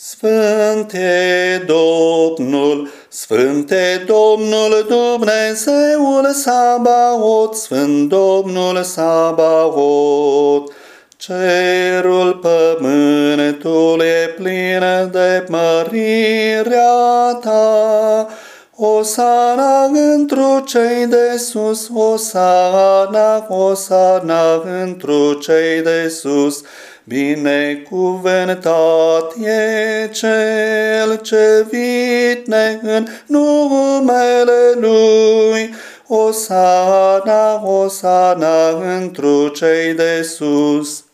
Sfânt e Domnul, Sfânt e Domnul Dumnezeul Sabaot, Sfânt Domnul Sabaot. Cerul pământul e plin de mărirea ta, Osana întru cei de sus, Osana, Osana întru cei de sus, Binecuvântat e cel ce vitne în numele Lui, Osana, Osana întru cei de sus.